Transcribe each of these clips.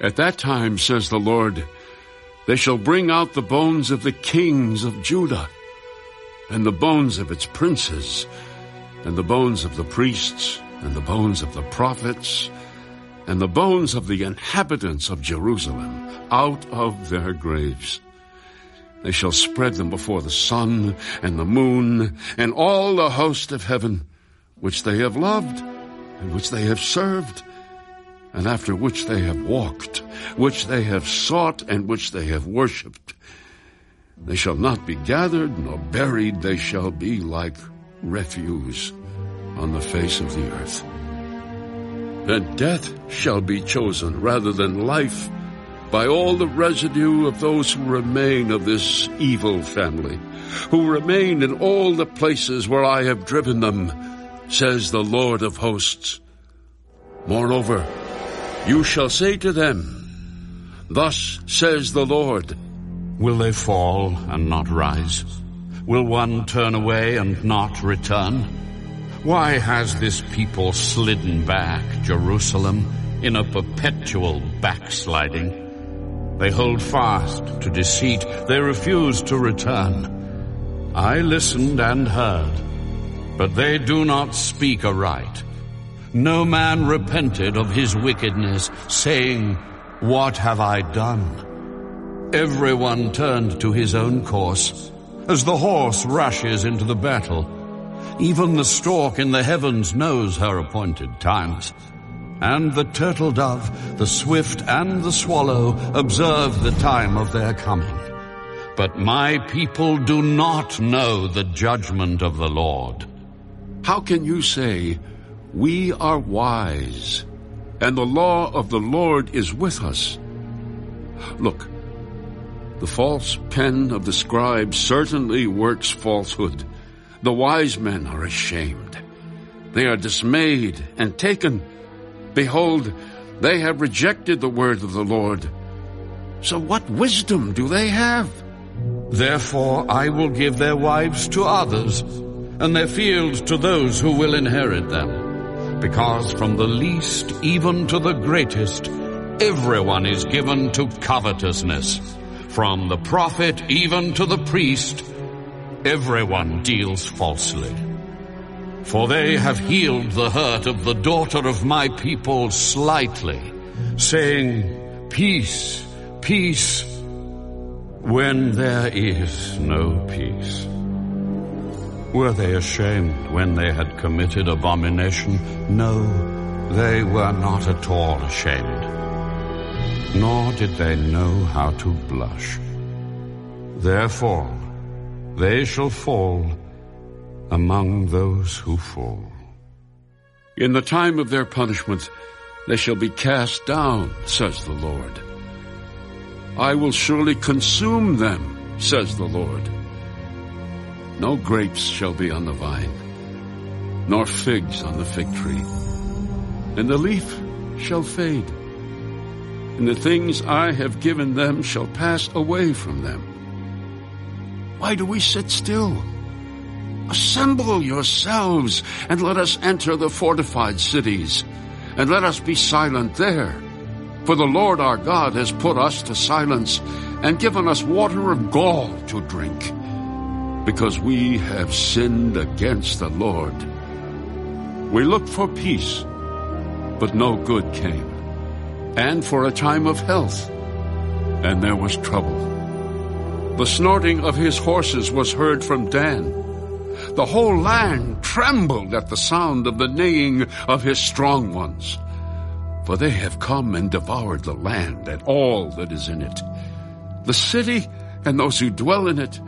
At that time, says the Lord, they shall bring out the bones of the kings of Judah, and the bones of its princes, and the bones of the priests, and the bones of the prophets, and the bones of the inhabitants of Jerusalem out of their graves. They shall spread them before the sun and the moon and all the host of heaven, which they have loved and which they have served and after which they have walked, which they have sought, and which they have worshipped. They shall not be gathered nor buried, they shall be like refuse on the face of the earth. And death shall be chosen rather than life by all the residue of those who remain of this evil family, who remain in all the places where I have driven them, says the Lord of hosts. Moreover, you shall say to them, Thus says the Lord. Will they fall and not rise? Will one turn away and not return? Why has this people slidden back, Jerusalem, in a perpetual backsliding? They hold fast to deceit. They refuse to return. I listened and heard, but they do not speak aright. No man repented of his wickedness, saying, What have I done? Everyone turned to his own course, as the horse rushes into the battle. Even the stork in the heavens knows her appointed times. And the turtle dove, the swift and the swallow observe the time of their coming. But my people do not know the judgment of the Lord. How can you say, we are wise, and the law of the Lord is with us. Look, the false pen of the scribe certainly works falsehood. The wise men are ashamed. They are dismayed and taken. Behold, they have rejected the word of the Lord. So what wisdom do they have? Therefore I will give their wives to others, and their fields to those who will inherit them because from the least even to the greatest, everyone is given to covetousness. From the prophet even to the priest, everyone deals falsely. For they have healed the hurt of the daughter of my people slightly, saying, Peace, peace, when there is no peace. Were they ashamed when they had committed abomination? No, they were not at all ashamed. Nor did they know how to blush. Therefore, they shall fall among those who fall. In the time of their punishment, they shall be cast down, says the Lord. I will surely consume them, says the Lord. No grapes shall be on the vine, nor figs on the fig tree. And the leaf shall fade, and the things I have given them shall pass away from them. Why do we sit still? Assemble yourselves, and let us enter the fortified cities, and let us be silent there. For the Lord our God has put us to silence, and given us water of gall to drink because we have sinned against the Lord. We looked for peace, but no good came, and for a time of health, and there was trouble. The snorting of his horses was heard from Dan. The whole land trembled at the sound of the neighing of his strong ones. For they have come and devoured the land and all that is in it, the city and those who dwell in it,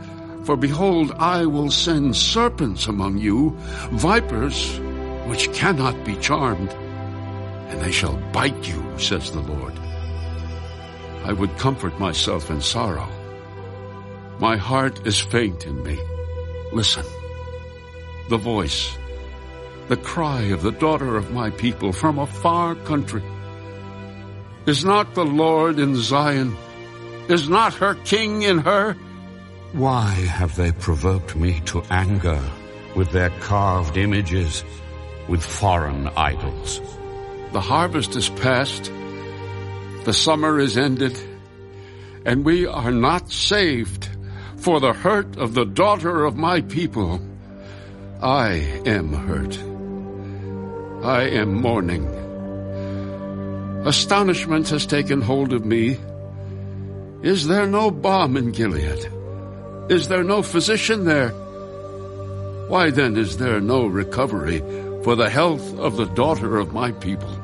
for behold, I will send serpents among you, vipers which cannot be charmed, and they shall bite you, says the Lord. I would comfort myself in sorrow. My heart is faint in me. Listen. The voice, the cry of the daughter of my people from a far country. Is not the Lord in Zion? Is not her king in her? Why have they provoked me to anger with their carved images, with foreign idols? The harvest is past, The summer is ended, and we are not saved for the hurt of the daughter of my people. I am hurt. I am mourning. Astonishment has taken hold of me. Is there no balm in Gilead? Is there no physician there? Why then is there no recovery for the health of the daughter of my people?